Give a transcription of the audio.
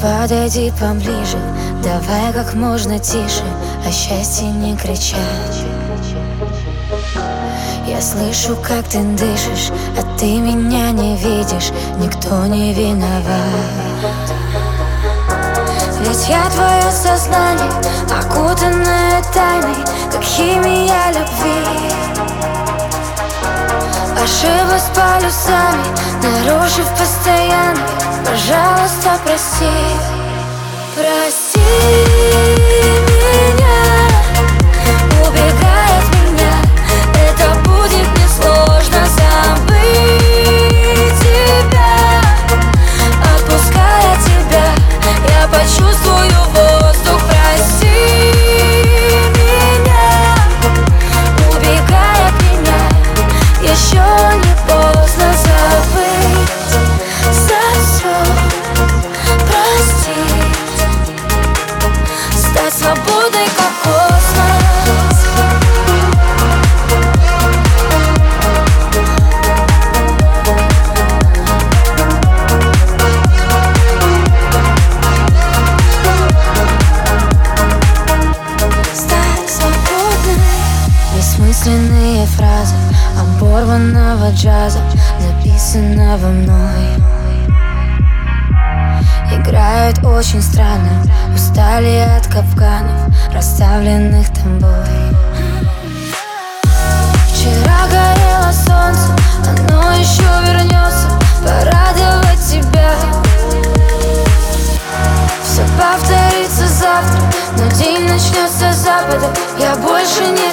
подойди поближе Давай как можно тише О счастье не кричать Я слышу, как ты дышишь А ты меня не видишь Никто не виноват ведь я твое сознание, окутанное тайной, как химия любви. Ошиблась полюсами, нарушив постоянно Пожалуйста, прости, прости Бессмысленные фразы оборванного джаза Записанного мной Играют очень странно Устали от капканов Расставленных тобой. Вчера горело солнце Оно еще вернется Порадовать тебя. Все повторится завтра Но день начнется с запада Я больше не